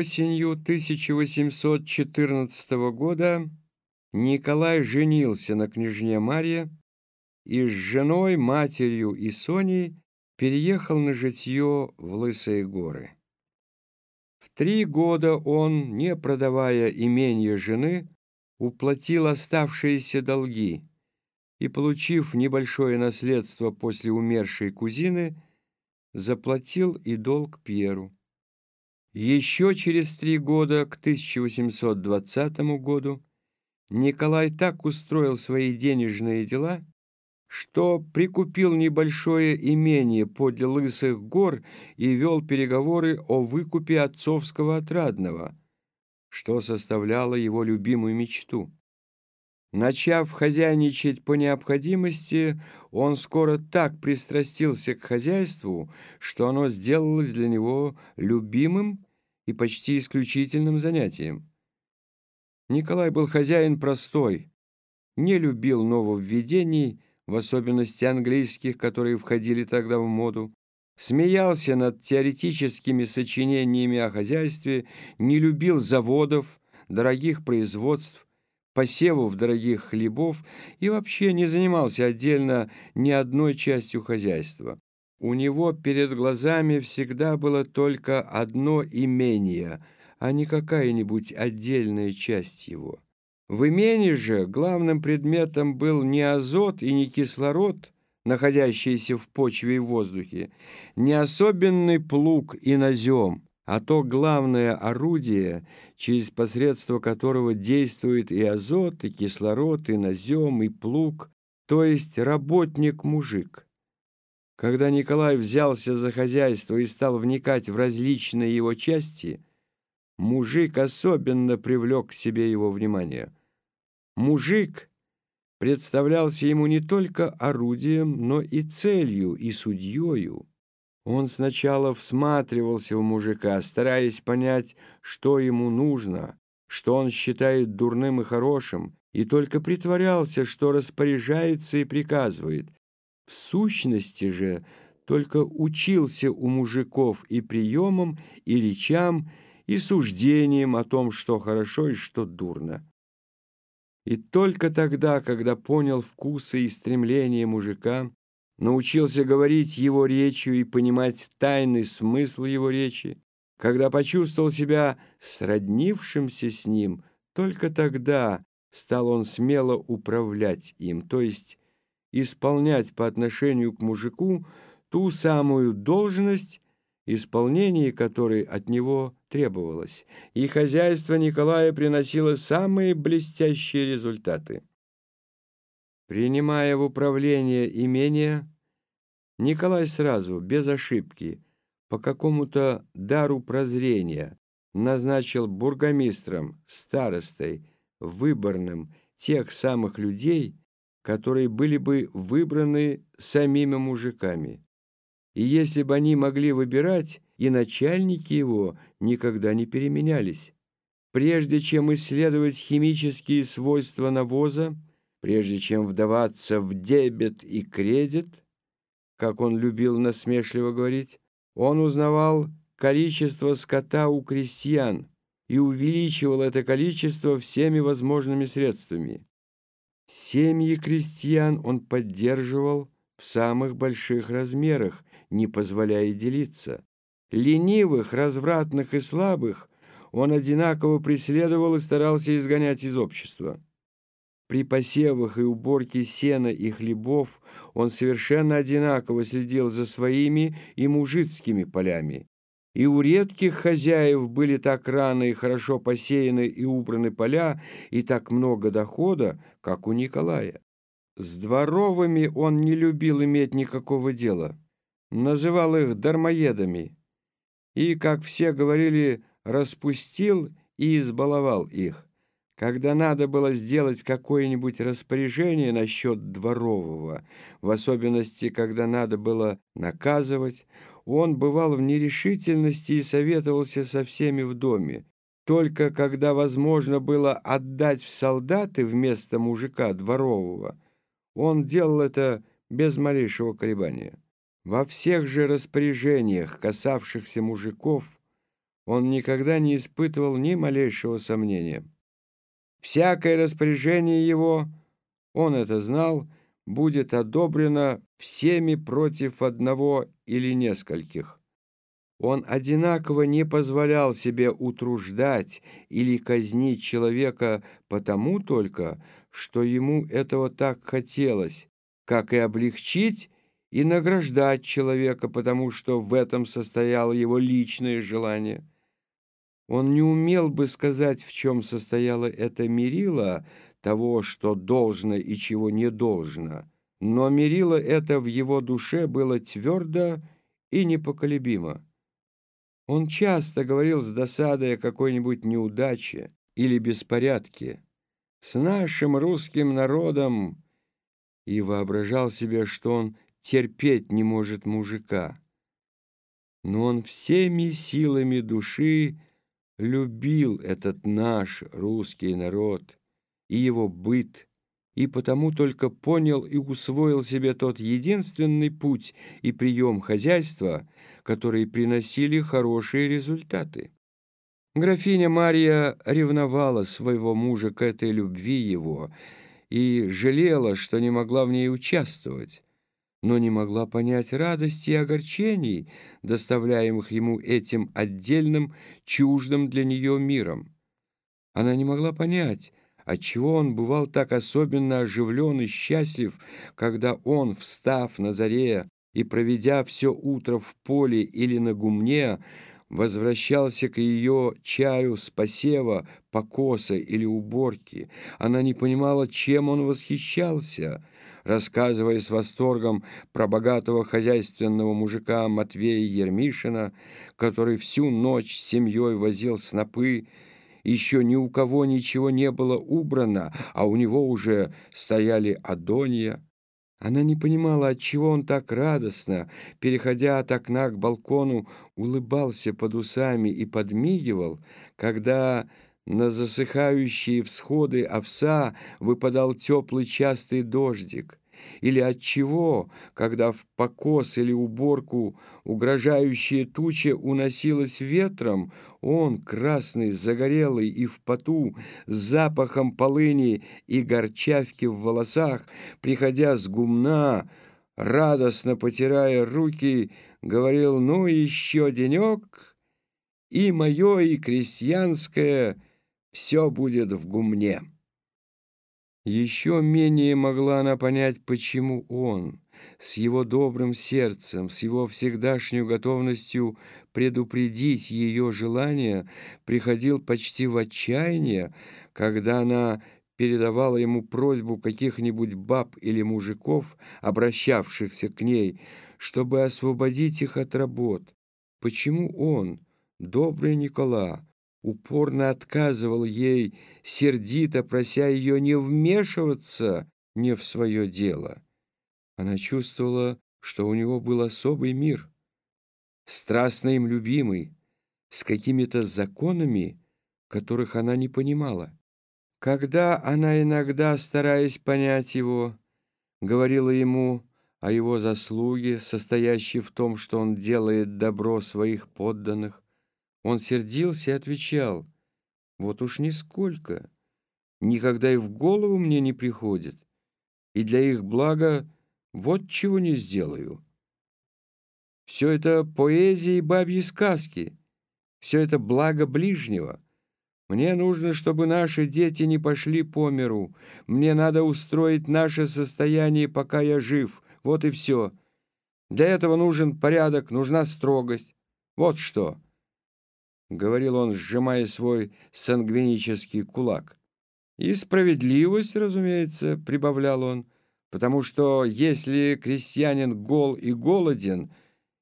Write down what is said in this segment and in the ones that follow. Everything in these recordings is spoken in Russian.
Осенью 1814 года Николай женился на княжне Марье и с женой, матерью и Соней переехал на житье в Лысые горы. В три года он, не продавая имение жены, уплатил оставшиеся долги и, получив небольшое наследство после умершей кузины, заплатил и долг Пьеру. Еще через три года, к 1820 году, Николай так устроил свои денежные дела, что прикупил небольшое имение подле Лысых гор и вел переговоры о выкупе отцовского отрадного, что составляло его любимую мечту. Начав хозяйничать по необходимости, он скоро так пристрастился к хозяйству, что оно сделалось для него любимым и почти исключительным занятием. Николай был хозяин простой, не любил нововведений, в особенности английских, которые входили тогда в моду, смеялся над теоретическими сочинениями о хозяйстве, не любил заводов, дорогих производств, посевов дорогих хлебов и вообще не занимался отдельно ни одной частью хозяйства. У него перед глазами всегда было только одно имение, а не какая-нибудь отдельная часть его. В имении же главным предметом был не азот и не кислород, находящиеся в почве и воздухе, не особенный плуг и назем, а то главное орудие, через посредство которого действует и азот, и кислород, и назем, и плуг, то есть работник-мужик. Когда Николай взялся за хозяйство и стал вникать в различные его части, мужик особенно привлек к себе его внимание. Мужик представлялся ему не только орудием, но и целью, и судьею. Он сначала всматривался в мужика, стараясь понять, что ему нужно, что он считает дурным и хорошим, и только притворялся, что распоряжается и приказывает. В сущности же только учился у мужиков и приемам, и речам, и суждениям о том, что хорошо и что дурно. И только тогда, когда понял вкусы и стремления мужика, научился говорить его речью и понимать тайный смысл его речи, когда почувствовал себя сроднившимся с ним, только тогда стал он смело управлять им, то есть исполнять по отношению к мужику ту самую должность, исполнение которой от него требовалось, и хозяйство Николая приносило самые блестящие результаты. Принимая в управление имение, Николай сразу, без ошибки, по какому-то дару прозрения, назначил бургомистром, старостой, выборным тех самых людей, которые были бы выбраны самими мужиками. И если бы они могли выбирать, и начальники его никогда не переменялись. Прежде чем исследовать химические свойства навоза, Прежде чем вдаваться в дебет и кредит, как он любил насмешливо говорить, он узнавал количество скота у крестьян и увеличивал это количество всеми возможными средствами. Семьи крестьян он поддерживал в самых больших размерах, не позволяя делиться. Ленивых, развратных и слабых он одинаково преследовал и старался изгонять из общества. При посевах и уборке сена и хлебов он совершенно одинаково следил за своими и мужицкими полями. И у редких хозяев были так рано и хорошо посеяны и убраны поля, и так много дохода, как у Николая. С дворовыми он не любил иметь никакого дела, называл их дармоедами, и, как все говорили, распустил и избаловал их. Когда надо было сделать какое-нибудь распоряжение насчет дворового, в особенности, когда надо было наказывать, он бывал в нерешительности и советовался со всеми в доме. Только когда возможно было отдать в солдаты вместо мужика дворового, он делал это без малейшего колебания. Во всех же распоряжениях, касавшихся мужиков, он никогда не испытывал ни малейшего сомнения. Всякое распоряжение его, он это знал, будет одобрено всеми против одного или нескольких. Он одинаково не позволял себе утруждать или казнить человека потому только, что ему этого так хотелось, как и облегчить и награждать человека, потому что в этом состояло его личное желание. Он не умел бы сказать, в чем состояло это мерило того, что должно и чего не должно, но мерило это в его душе было твердо и непоколебимо. Он часто говорил с досадой о какой-нибудь неудаче или беспорядке. С нашим русским народом и воображал себе, что он терпеть не может мужика. Но он всеми силами души любил этот наш русский народ и его быт, и потому только понял и усвоил себе тот единственный путь и прием хозяйства, которые приносили хорошие результаты. Графиня Мария ревновала своего мужа к этой любви его и жалела, что не могла в ней участвовать но не могла понять радости и огорчений, доставляемых ему этим отдельным, чуждым для нее миром. Она не могла понять, отчего он бывал так особенно оживлен и счастлив, когда он, встав на заре и проведя все утро в поле или на гумне, возвращался к ее чаю с посева, покоса или уборки. Она не понимала, чем он восхищался — рассказывая с восторгом про богатого хозяйственного мужика Матвея Ермишина, который всю ночь с семьей возил снопы, еще ни у кого ничего не было убрано, а у него уже стояли адонья. Она не понимала, отчего он так радостно, переходя от окна к балкону, улыбался под усами и подмигивал, когда на засыхающие всходы овса выпадал теплый частый дождик. Или от чего, когда в покос или уборку угрожающая туча уносилась ветром, он, красный, загорелый и в поту, с запахом полыни и горчавки в волосах, приходя с гумна, радостно потирая руки, говорил «Ну, еще денек, и мое, и крестьянское — все будет в гумне. Еще менее могла она понять, почему он, с его добрым сердцем, с его всегдашней готовностью предупредить ее желание, приходил почти в отчаяние, когда она передавала ему просьбу каких-нибудь баб или мужиков, обращавшихся к ней, чтобы освободить их от работ. Почему он, добрый Никола, упорно отказывал ей, сердито прося ее не вмешиваться не в свое дело. Она чувствовала, что у него был особый мир, страстно им любимый, с какими-то законами, которых она не понимала. Когда она иногда, стараясь понять его, говорила ему о его заслуге, состоящей в том, что он делает добро своих подданных, он сердился и отвечал, «Вот уж нисколько, никогда и в голову мне не приходит, и для их блага вот чего не сделаю. Все это поэзия и бабьи сказки, все это благо ближнего». Мне нужно, чтобы наши дети не пошли по миру. Мне надо устроить наше состояние, пока я жив. Вот и все. Для этого нужен порядок, нужна строгость. Вот что. — говорил он, сжимая свой сангвинический кулак. «И справедливость, разумеется», — прибавлял он, «потому что если крестьянин гол и голоден,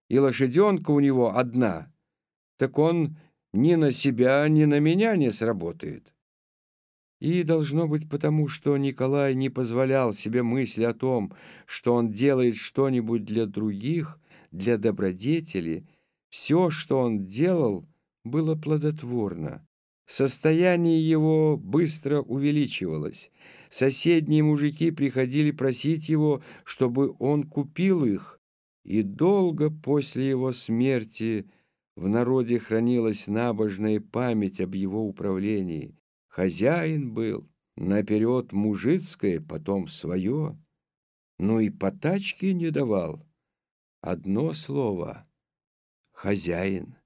и лошаденка у него одна, так он ни на себя, ни на меня не сработает». И должно быть потому, что Николай не позволял себе мысли о том, что он делает что-нибудь для других, для добродетели, все, что он делал — было плодотворно. Состояние его быстро увеличивалось. Соседние мужики приходили просить его, чтобы он купил их, и долго после его смерти в народе хранилась набожная память об его управлении. Хозяин был, наперед мужицкое, потом свое. Ну и потачки не давал. Одно слово — хозяин.